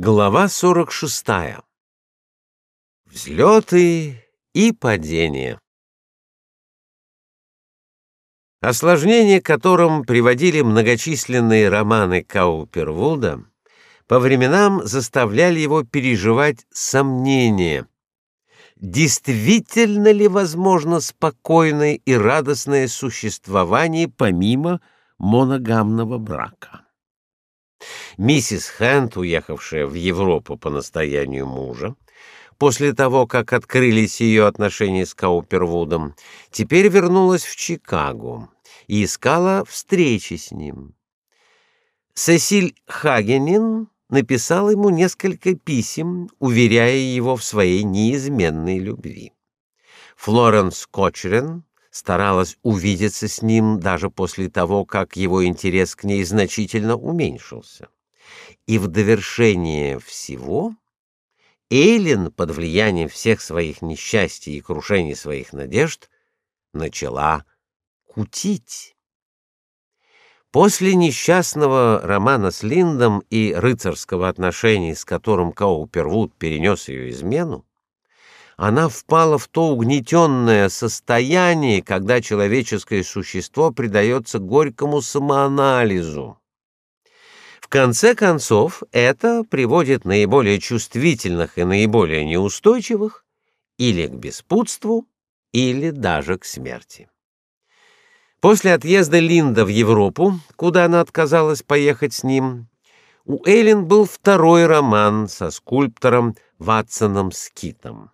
Глава 46. Взлеты и падения. Осложнение, которым приводили многочисленные романы Каупервуда, по временам заставляли его переживать сомнения. Действительно ли возможно спокойное и радостное существование помимо моногамного брака? Миссис Хэнд, уехавшая в Европу по настоянию мужа, после того, как открылись ее отношения с Каупервудом, теперь вернулась в Чикаго и искала встречи с ним. Сесиль Хагенин написал ему несколько писем, уверяя его в своей неизменной любви. Флоренс Кочрен старалась увидеться с ним даже после того, как его интерес к ней значительно уменьшился. И в довершение всего Эйлин под влиянием всех своих несчастий и крушений своих надежд начала кутить. После несчастного романа с Линдом и рыцарского отношения, с которым Каупервуд перенес ее измену, она впала в то угнетенное состояние, когда человеческое существо предается горькому самоанализу. В конце концов, это приводит наиболее чувствительных и наиболее неустойчивых или к беспутству, или даже к смерти. После отъезда Линда в Европу, куда она отказалась поехать с ним, у Эллен был второй роман со скульптором Ватсоном Скитом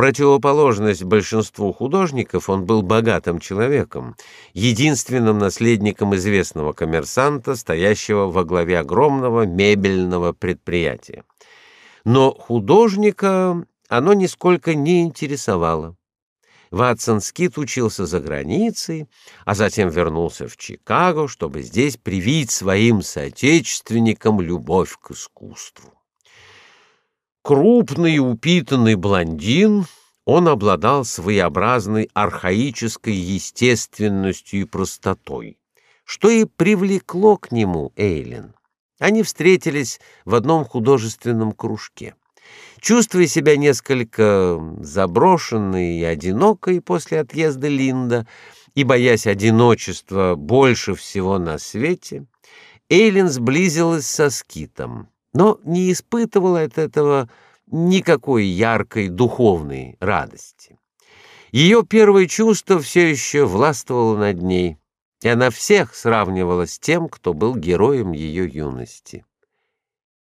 противоположность большинству художников, он был богатым человеком, единственным наследником известного коммерсанта, стоящего во главе огромного мебельного предприятия. Но художника оно нисколько не интересовало. Ватсон Скит учился за границей, а затем вернулся в Чикаго, чтобы здесь привить своим соотечественникам любовь к искусству. Крупный упитанный блондин, он обладал своеобразной архаической естественностью и простотой, что и привлекло к нему Эйлин. Они встретились в одном художественном кружке. Чувствуя себя несколько заброшенной и одинокой после отъезда Линда и боясь одиночества больше всего на свете, Эйлин сблизилась со Скитом но не испытывала от этого никакой яркой духовной радости. Ее первое чувство все еще властвовало над ней, и она всех сравнивала с тем, кто был героем ее юности.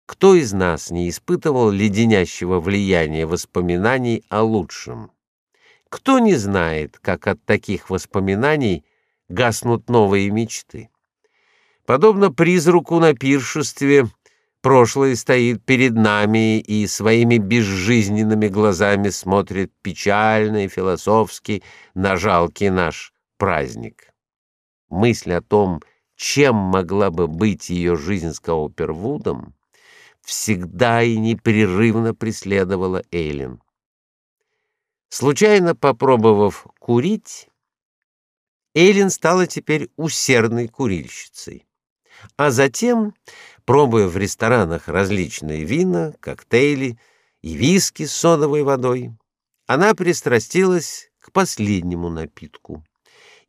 Кто из нас не испытывал леденящего влияния воспоминаний о лучшем? Кто не знает, как от таких воспоминаний гаснут новые мечты? Подобно призраку на пиршестве, Прошлое стоит перед нами и своими безжизненными глазами смотрит печально и философски на жалкий наш праздник. Мысль о том, чем могла бы быть ее жизнь с Каупервудом, всегда и непрерывно преследовала Эйлин. Случайно попробовав курить, Эйлин стала теперь усердной курильщицей. А затем пробуя в ресторанах различные вина, коктейли и виски с содовой водой, она пристрастилась к последнему напитку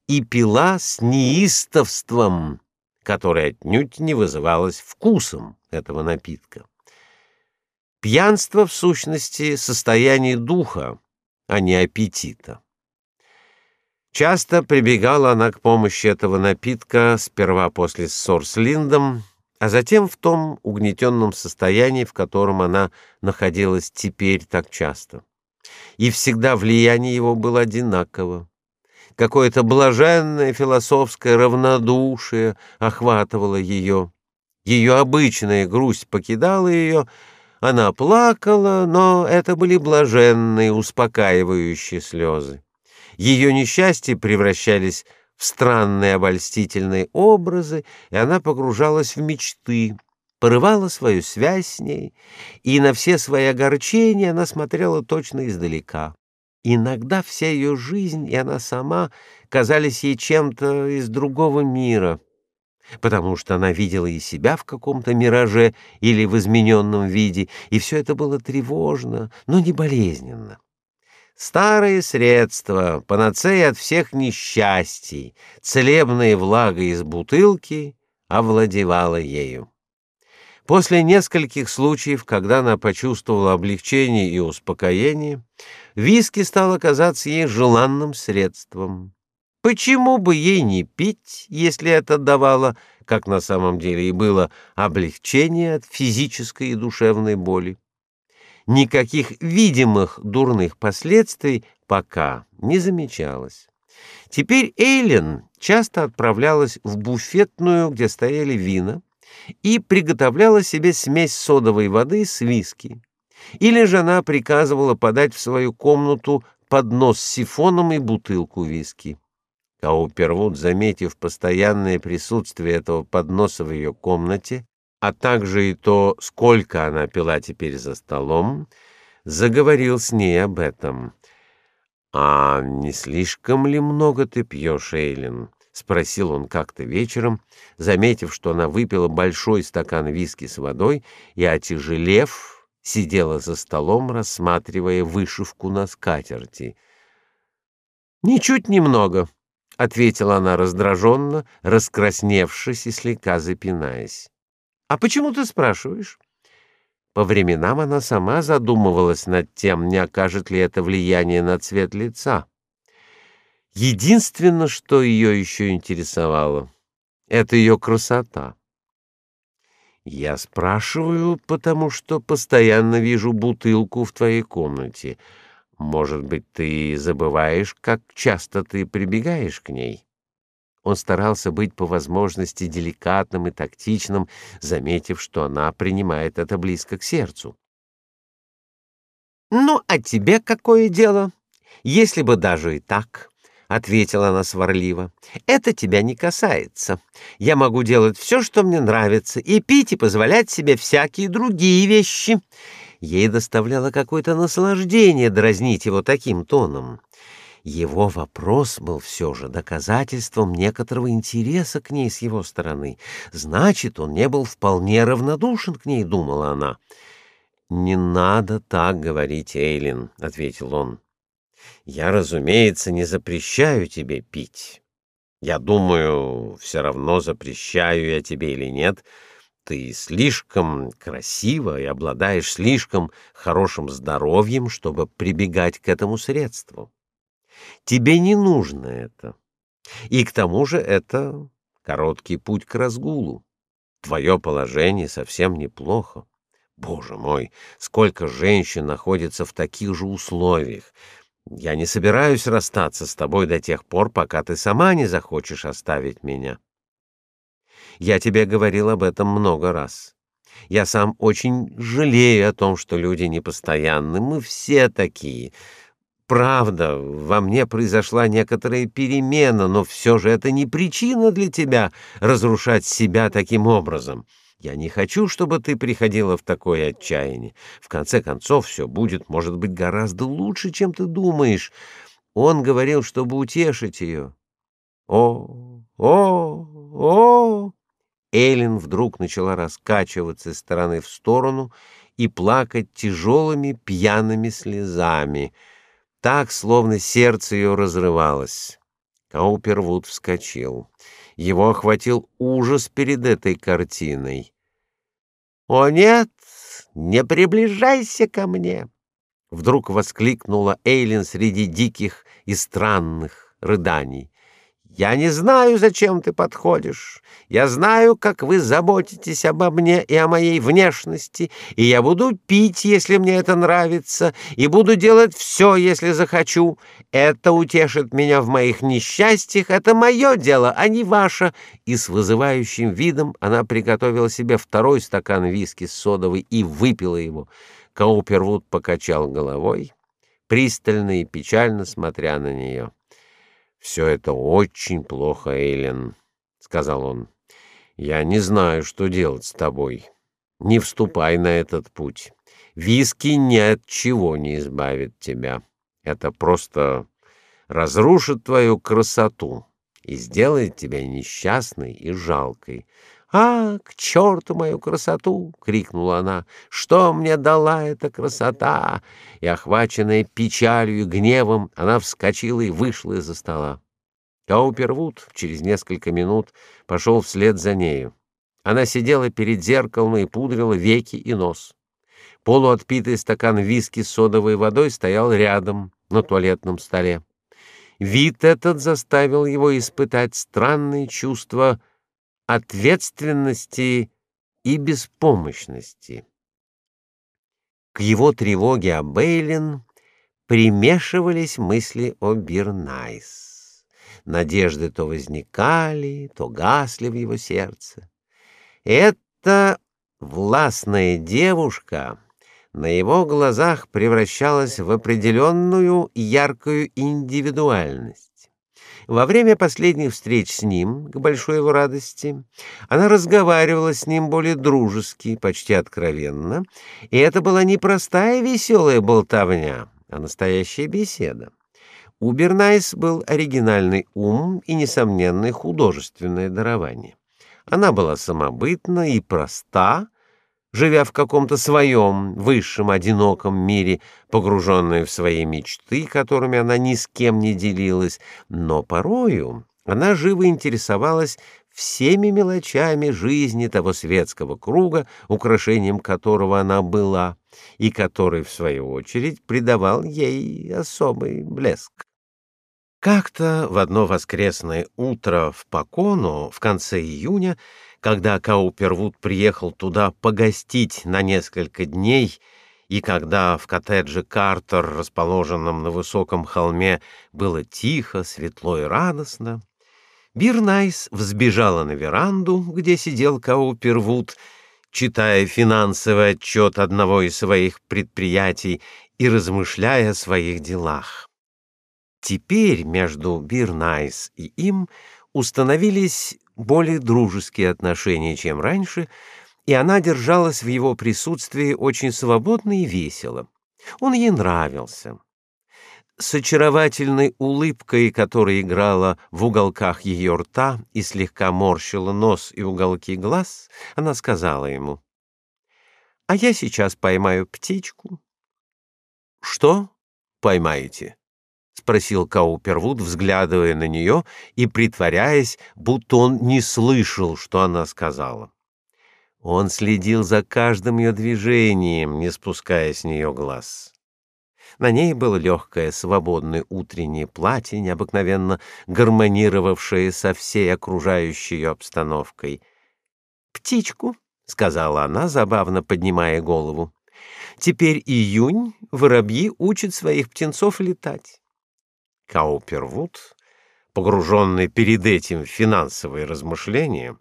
и пила с неистовством, которое отнюдь не вызывалось вкусом этого напитка. Пьянство в сущности состояние духа, а не аппетита. Часто прибегала она к помощи этого напитка сперва после ссор с Линдом, а затем в том угнетенном состоянии, в котором она находилась теперь так часто. И всегда влияние его было одинаково. Какое-то блаженное философское равнодушие охватывало ее. Ее обычная грусть покидала ее, она плакала, но это были блаженные, успокаивающие слезы. Ее несчастья превращались странные обольстительные образы, и она погружалась в мечты, порывала свою связь с ней, и на все свои огорчения она смотрела точно издалека. Иногда вся ее жизнь и она сама казались ей чем-то из другого мира. потому что она видела и себя в каком-то мираже или в измененном виде, и все это было тревожно, но не болезненно. Старые средства, панацея от всех несчастий, целебная влага из бутылки овладевала ею. После нескольких случаев, когда она почувствовала облегчение и успокоение, виски стал казаться ей желанным средством. Почему бы ей не пить, если это давало, как на самом деле и было, облегчение от физической и душевной боли? Никаких видимых дурных последствий пока не замечалось. Теперь Эйлен часто отправлялась в буфетную, где стояли вина, и приготовляла себе смесь содовой воды с виски. Или же она приказывала подать в свою комнату поднос с сифоном и бутылку виски. Каупервуд, заметив постоянное присутствие этого подноса в ее комнате, а также и то, сколько она пила теперь за столом, заговорил с ней об этом. «А не слишком ли много ты пьешь, Эйлин?» — спросил он как-то вечером, заметив, что она выпила большой стакан виски с водой и, отяжелев, сидела за столом, рассматривая вышивку на скатерти. «Ничуть немного», — ответила она раздраженно, раскрасневшись и слегка запинаясь. «А почему ты спрашиваешь?» По временам она сама задумывалась над тем, не окажет ли это влияние на цвет лица. Единственное, что ее еще интересовало, это ее красота. Я спрашиваю, потому что постоянно вижу бутылку в твоей комнате. Может быть, ты забываешь, как часто ты прибегаешь к ней? Он старался быть по возможности деликатным и тактичным, заметив, что она принимает это близко к сердцу. Ну, а тебе какое дело? Если бы даже и так, ответила она сварливо. Это тебя не касается. Я могу делать все, что мне нравится, и пить и позволять себе всякие другие вещи. Ей доставляло какое-то наслаждение дразнить его таким тоном. Его вопрос был все же доказательством некоторого интереса к ней с его стороны. Значит, он не был вполне равнодушен к ней, думала она. Не надо так говорить, Эйлин, ответил он. Я, разумеется, не запрещаю тебе пить. Я думаю, все равно запрещаю я тебе или нет, ты слишком красива и обладаешь слишком хорошим здоровьем, чтобы прибегать к этому средству. Тебе не нужно это. И к тому же это короткий путь к разгулу. Твое положение совсем неплохо. Боже мой, сколько женщин находится в таких же условиях. Я не собираюсь расстаться с тобой до тех пор, пока ты сама не захочешь оставить меня. Я тебе говорил об этом много раз. Я сам очень жалею о том, что люди непостоянны. Мы все такие. Правда, во мне произошла некоторая перемена, но все же это не причина для тебя разрушать себя таким образом. Я не хочу, чтобы ты приходила в такое отчаяние. В конце концов, все будет, может быть, гораздо лучше, чем ты думаешь. Он говорил, чтобы утешить ее. О, о, о! Эллен вдруг начала раскачиваться из стороны в сторону и плакать тяжелыми пьяными слезами, так, словно сердце ее разрывалось. Каупервуд вскочил. Его охватил ужас перед этой картиной. «О нет, не приближайся ко мне!» Вдруг воскликнула Эйлин среди диких и странных рыданий. Я не знаю, зачем ты подходишь. Я знаю, как вы заботитесь обо мне и о моей внешности, и я буду пить, если мне это нравится, и буду делать все, если захочу. Это утешит меня в моих несчастьях, это мое дело, а не ваше. И с вызывающим видом она приготовила себе второй стакан виски с содовой и выпила его. Каупервуд покачал головой, пристально и печально смотря на нее. Все это очень плохо, Эйлен, сказал он. Я не знаю, что делать с тобой. Не вступай на этот путь. Виски ни от чего не избавит тебя. Это просто разрушит твою красоту и сделает тебя несчастной и жалкой. «А, к черту мою красоту!» — крикнула она. «Что мне дала эта красота?» И, охваченная печалью и гневом, она вскочила и вышла из-за стола. Каупервуд через несколько минут пошел вслед за нею. Она сидела перед зеркалом и пудрила веки и нос. Полуотпитый стакан виски с содовой водой стоял рядом на туалетном столе. Вид этот заставил его испытать странные чувства ответственности и беспомощности. К его тревоге о Бейлин примешивались мысли о Бирнайс. Надежды то возникали, то гасли в его сердце. Эта властная девушка на его глазах превращалась в определенную яркую индивидуальность. Во время последних встреч с ним, к большой его радости, она разговаривала с ним более дружески, почти откровенно, и это была не простая веселая болтовня, а настоящая беседа. У Бернайс был оригинальный ум и несомненное художественное дарование. Она была самобытна и проста, живя в каком-то своем высшем одиноком мире, погруженная в свои мечты, которыми она ни с кем не делилась, но порою она живо интересовалась всеми мелочами жизни того светского круга, украшением которого она была, и который, в свою очередь, придавал ей особый блеск. Как-то в одно воскресное утро в Покону в конце июня когда Каупервуд приехал туда погостить на несколько дней, и когда в коттедже Картер, расположенном на высоком холме, было тихо, светло и радостно, Бирнайс взбежала на веранду, где сидел Каупервуд, читая финансовый отчет одного из своих предприятий и размышляя о своих делах. Теперь между Бирнайс и им установились более дружеские отношения, чем раньше, и она держалась в его присутствии очень свободно и весело. Он ей нравился. С очаровательной улыбкой, которая играла в уголках ее рта и слегка морщила нос и уголки глаз, она сказала ему: "А я сейчас поймаю птичку". "Что поймаете?" — спросил Каупервуд, взглядывая на нее и притворяясь, будто он не слышал, что она сказала. Он следил за каждым ее движением, не спуская с нее глаз. На ней было легкое, свободное утреннее платье, необыкновенно гармонировавшее со всей окружающей ее обстановкой. «Птичку», — сказала она, забавно поднимая голову. «Теперь июнь, воробьи учат своих птенцов летать. Каупервуд, погруженный перед этим в финансовые размышления,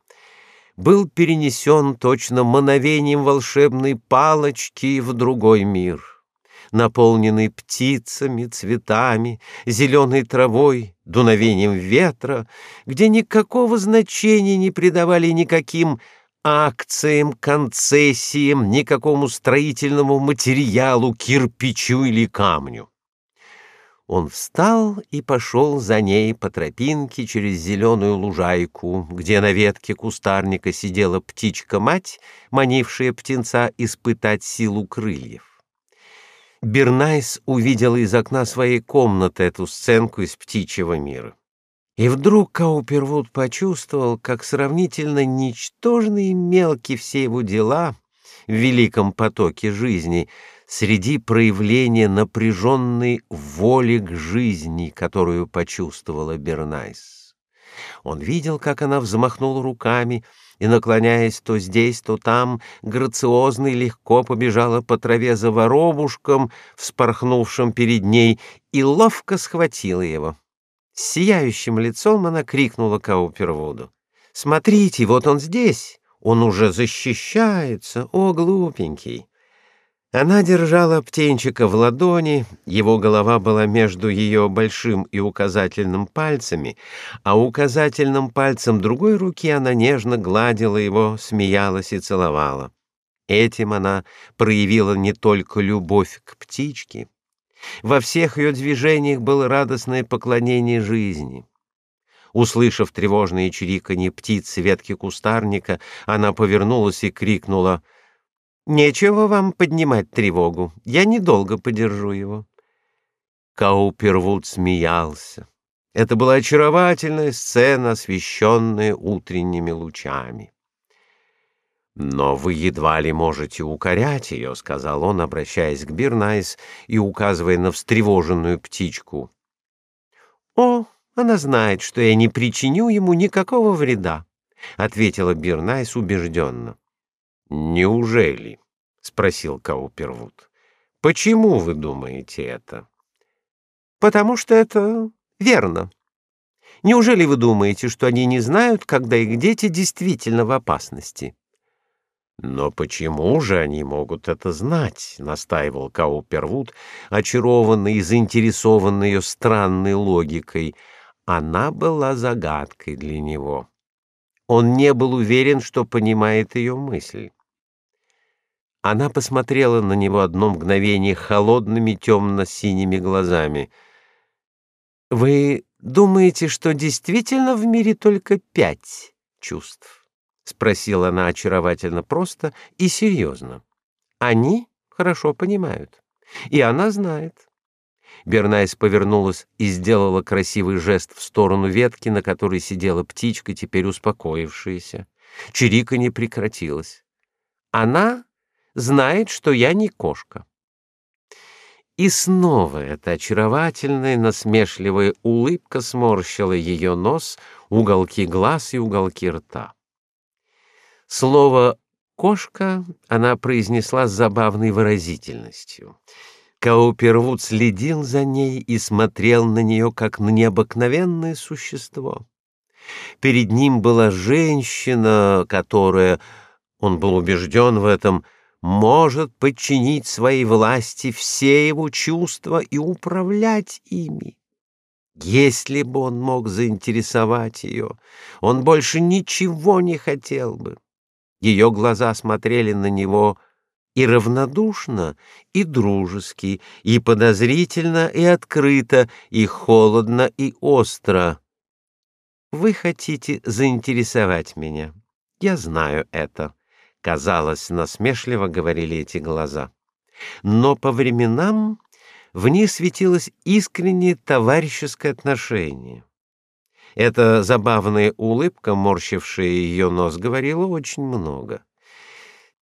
был перенесен точно мановением волшебной палочки в другой мир, наполненный птицами, цветами, зеленой травой, дуновением ветра, где никакого значения не придавали никаким акциям, концессиям, никакому строительному материалу, кирпичу или камню. Он встал и пошел за ней по тропинке через зеленую лужайку, где на ветке кустарника сидела птичка-мать, манившая птенца испытать силу крыльев. Бернайс увидела из окна своей комнаты эту сценку из птичьего мира. И вдруг Каупервуд почувствовал, как сравнительно ничтожны и мелки все его дела в великом потоке жизни — среди проявления напряженной воли к жизни, которую почувствовала Бернайс. Он видел, как она взмахнула руками и, наклоняясь то здесь, то там, грациозно и легко побежала по траве за воробушком, вспорхнувшим перед ней, и ловко схватила его. С сияющим лицом она крикнула Каупервуду. «Смотрите, вот он здесь! Он уже защищается! О, глупенький!» Она держала птенчика в ладони, его голова была между ее большим и указательным пальцами, а указательным пальцем другой руки она нежно гладила его, смеялась и целовала. Этим она проявила не только любовь к птичке. Во всех ее движениях было радостное поклонение жизни. Услышав тревожные чириканье птиц ветки кустарника, она повернулась и крикнула «Нечего вам поднимать тревогу, я недолго подержу его». Каупервуд смеялся. Это была очаровательная сцена, освещенная утренними лучами. «Но вы едва ли можете укорять ее», — сказал он, обращаясь к Бирнайс и указывая на встревоженную птичку. «О, она знает, что я не причиню ему никакого вреда», — ответила Бирнайс убежденно. «Неужели?» — спросил Каупервуд. «Почему вы думаете это?» «Потому что это верно. Неужели вы думаете, что они не знают, когда их дети действительно в опасности?» «Но почему же они могут это знать?» — настаивал Каупервуд, очарованный и заинтересованный ее странной логикой. Она была загадкой для него. Он не был уверен, что понимает ее мысль. Она посмотрела на него одно мгновение холодными темно-синими глазами. «Вы думаете, что действительно в мире только пять чувств?» — спросила она очаровательно просто и серьезно. «Они хорошо понимают. И она знает». Бернайс повернулась и сделала красивый жест в сторону ветки, на которой сидела птичка, теперь успокоившаяся. Чириканье прекратилось. «Она знает, что я не кошка». И снова эта очаровательная, насмешливая улыбка сморщила ее нос, уголки глаз и уголки рта. Слово «кошка» она произнесла с забавной выразительностью. Каупервуд следил за ней и смотрел на нее как на необыкновенное существо. Перед ним была женщина, которая, он был убежден в этом, может подчинить своей власти все его чувства и управлять ими. Если бы он мог заинтересовать ее, он больше ничего не хотел бы. Ее глаза смотрели на него и равнодушно, и дружески, и подозрительно, и открыто, и холодно, и остро. «Вы хотите заинтересовать меня. Я знаю это», — казалось, насмешливо говорили эти глаза. Но по временам в ней светилось искреннее товарищеское отношение. Эта забавная улыбка, морщившая ее нос, говорила очень много.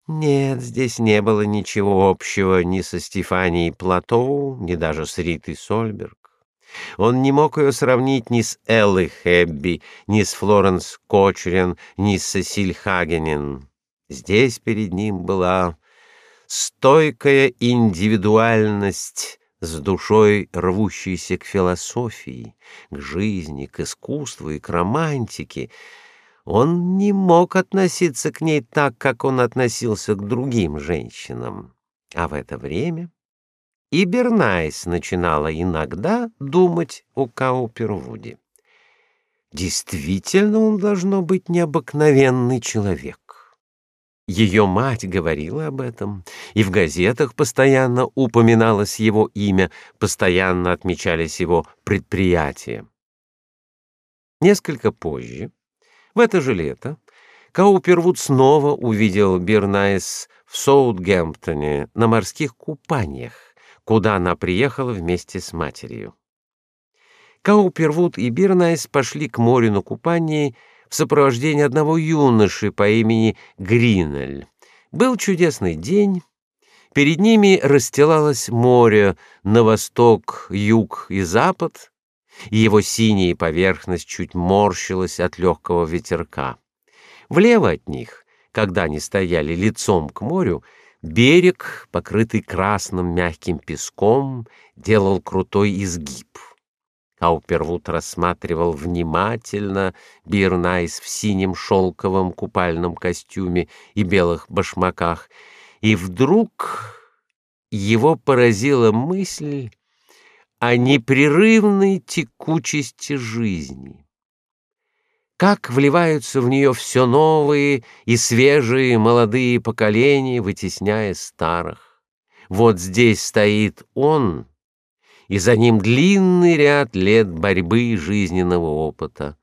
Нет, здесь не было ничего общего ни со Стефанией Платоу, ни даже с Ритой Сольберг. Он не мог ее сравнить ни с Эллой Хэбби, ни с Флоренс Кочерен, ни с Сесиль Хагенен. Здесь перед ним была стойкая индивидуальность, с душой рвущейся к философии, к жизни, к искусству и к романтике, он не мог относиться к ней так, как он относился к другим женщинам. А в это время и Бернайс начинала иногда думать о Каупервуде. Действительно, он должно быть необыкновенный человек. Ее мать говорила об этом, и в газетах постоянно упоминалось его имя, постоянно отмечались его предприятия. Несколько позже, в это же лето, Каупервуд снова увидел Бирнайс в Саутгемптоне на морских купаниях, куда она приехала вместе с матерью. Каупервуд и Бирнайс пошли к морю на купание в сопровождении одного юноши по имени Гринель. Был чудесный день. Перед ними расстилалось море на восток, юг и запад, и его синяя поверхность чуть морщилась от легкого ветерка. Влево от них, когда они стояли лицом к морю, берег, покрытый красным мягким песком, делал крутой изгиб. Каупервуд рассматривал внимательно Бирнайс в синем шелковом купальном костюме и белых башмаках, и вдруг его поразила мысль о непрерывной текучести жизни. Как вливаются в нее все новые и свежие молодые поколения, вытесняя старых. Вот здесь стоит он — и за ним длинный ряд лет борьбы и жизненного опыта.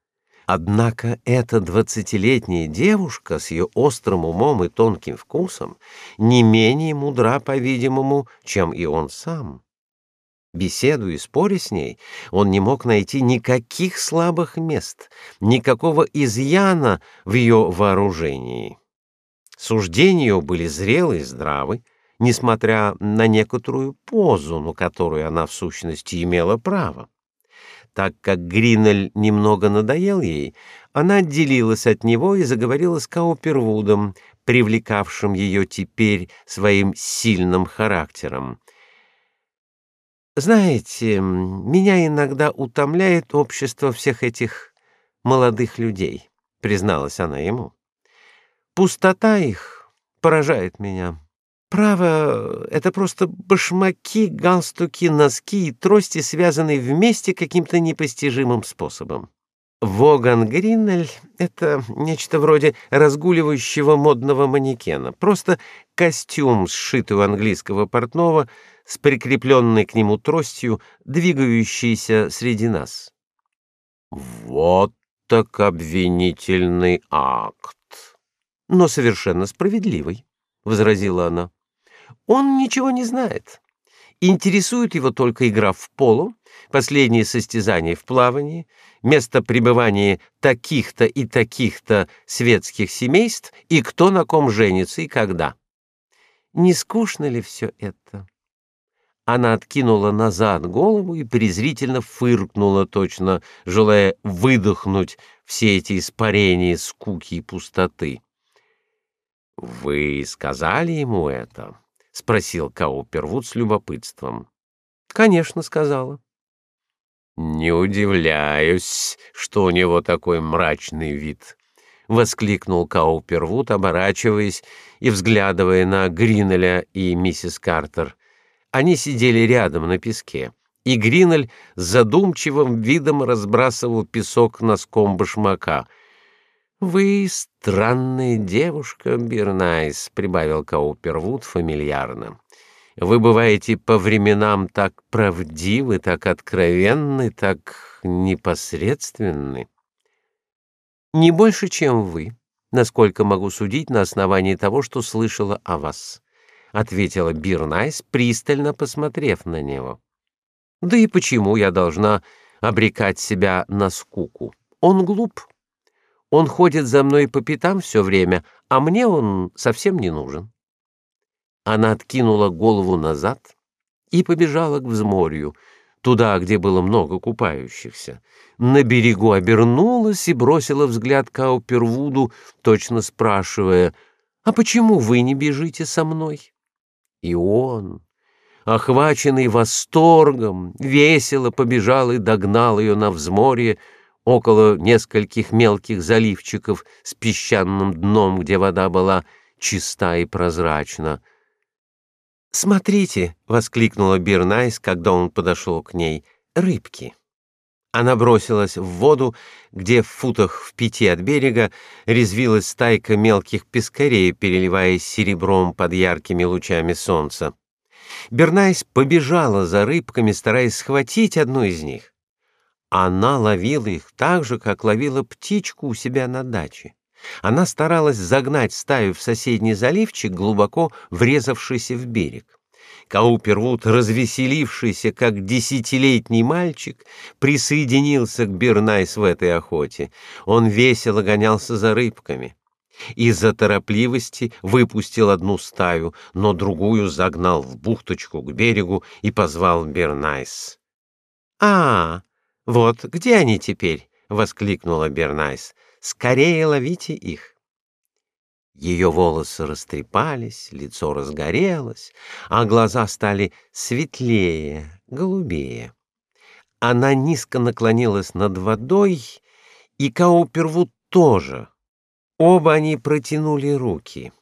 Однако эта двадцатилетняя девушка с ее острым умом и тонким вкусом не менее мудра, по-видимому, чем и он сам. Беседуя и споря с ней, он не мог найти никаких слабых мест, никакого изъяна в ее вооружении. Суждения ее были зрелы и здравы, несмотря на некоторую позу, на которую она в сущности имела право. Так как Гринель немного надоел ей, она отделилась от него и заговорила с Каупервудом, привлекавшим ее теперь своим сильным характером. Знаете, меня иногда утомляет общество всех этих молодых людей, призналась она ему. Пустота их поражает меня. Право, это просто башмаки, галстуки, носки и трости, связанные вместе каким-то непостижимым способом. Воган Гринель — это нечто вроде разгуливающего модного манекена. Просто костюм, сшитый у английского портного, с прикрепленной к нему тростью, двигающийся среди нас. Вот так обвинительный акт. Но совершенно справедливый, — возразила она. Он ничего не знает. Интересует его только игра в поло, последние состязания в плавании, место пребывания таких-то и таких-то светских семейств и кто на ком женится и когда. Не скучно ли все это? Она откинула назад голову и презрительно фыркнула, точно желая выдохнуть все эти испарения скуки и пустоты. Вы сказали ему это? Спросил Каупервуд с любопытством. Конечно, сказала. Не удивляюсь, что у него такой мрачный вид, воскликнул Каупервуд, оборачиваясь и взглядывая на Гринеля и миссис Картер. Они сидели рядом на песке, и Гринель с задумчивым видом разбрасывал песок носком башмака. Вы странная девушка, Бирнайс, прибавил Каупервуд фамильярно. Вы бываете по временам так правдивы, так откровенны, так непосредственны. Не больше, чем вы, насколько могу судить на основании того, что слышала о вас, ответила Бирнайс, пристально посмотрев на него. Да и почему я должна обрекать себя на скуку? Он глуп. Он ходит за мной по пятам все время, а мне он совсем не нужен. Она откинула голову назад и побежала к взморью, туда, где было много купающихся. На берегу обернулась и бросила взгляд Каупервуду, точно спрашивая: "А почему вы не бежите со мной?" И он, охваченный восторгом, весело побежал и догнал ее на взморье, около нескольких мелких заливчиков с песчаным дном, где вода была чиста и прозрачна. "Смотрите", воскликнула Бирнайс, когда он подошел к ней. "Рыбки". Она бросилась в воду, где в футах в пяти от берега резвилась стайка мелких пескарей, переливаясь серебром под яркими лучами солнца. Бернайс побежала за рыбками, стараясь схватить одну из них. Она ловила их так же, как ловила птичку у себя на даче. Она старалась загнать стаю в соседний заливчик, глубоко врезавшийся в берег. Каупервуд, развеселившийся как десятилетний мальчик, присоединился к Бернайс в этой охоте. Он весело гонялся за рыбками. Из-за торопливости выпустил одну стаю, но другую загнал в бухточку к берегу и позвал Бернайс. «А, вот где они теперь? воскликнула Бернайс. Скорее ловите их. Ее волосы растрепались, лицо разгорелось, а глаза стали светлее, голубее. Она низко наклонилась над водой, и Каупервуд тоже. Оба они протянули руки.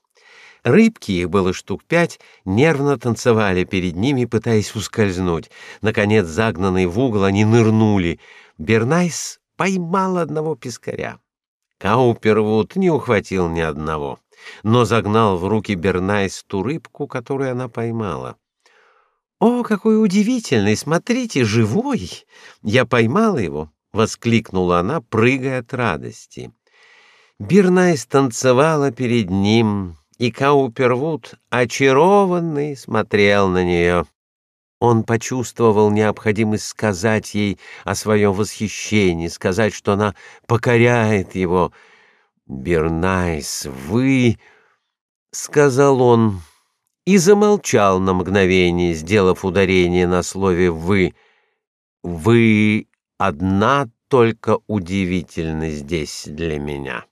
Рыбки, их было штук пять, нервно танцевали перед ними, пытаясь ускользнуть. Наконец, загнанные в угол, они нырнули. Бернайс поймал одного пескаря. Каупервуд не ухватил ни одного, но загнал в руки Бернайс ту рыбку, которую она поймала. «О, какой удивительный! Смотрите, живой! Я поймала его. воскликнула она, прыгая от радости. Бирнайс танцевала перед ним, и Каупервуд, очарованный, смотрел на нее. Он почувствовал необходимость сказать ей о своем восхищении, сказать, что она покоряет его. «Бернайс, вы...» — сказал он и замолчал на мгновение, сделав ударение на слове «вы». «Вы одна только удивительны здесь для меня».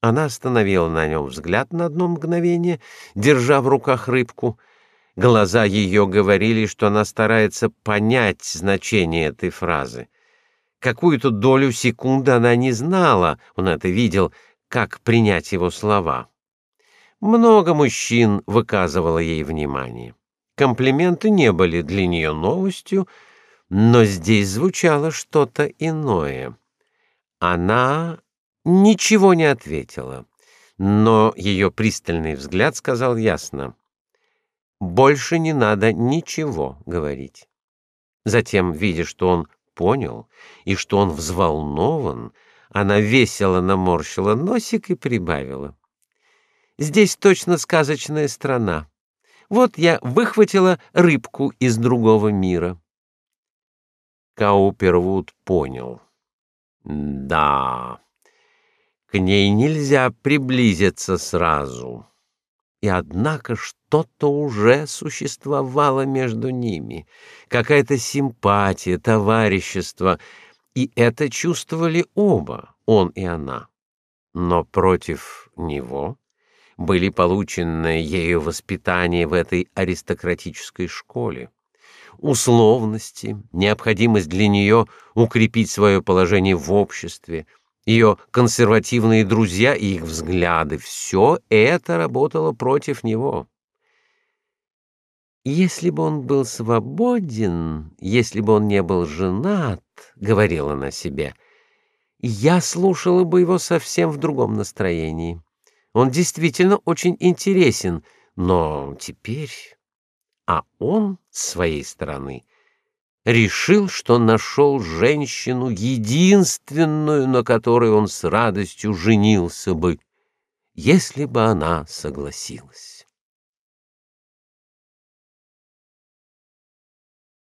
Она остановила на нем взгляд на одно мгновение, держа в руках рыбку. Глаза ее говорили, что она старается понять значение этой фразы. Какую-то долю секунды она не знала, он это видел, как принять его слова. Много мужчин выказывало ей внимание. Комплименты не были для нее новостью, но здесь звучало что-то иное. Она ничего не ответила, но ее пристальный взгляд сказал ясно: больше не надо ничего говорить. Затем, видя, что он понял и что он взволнован, она весело наморщила носик и прибавила: Здесь точно сказочная страна. Вот я выхватила рыбку из другого мира. Каупервуд понял. Да. К ней нельзя приблизиться сразу. И однако что-то уже существовало между ними, какая-то симпатия, товарищество, и это чувствовали оба, он и она. Но против него были получены ею воспитание в этой аристократической школе. Условности, необходимость для нее укрепить свое положение в обществе, ее консервативные друзья и их взгляды все это работало против него. Если бы он был свободен, если бы он не был женат, говорила она себе, я слушала бы его совсем в другом настроении. Он действительно очень интересен, но теперь... А он, с своей стороны, решил, что нашел женщину, единственную, на которой он с радостью женился бы, если бы она согласилась.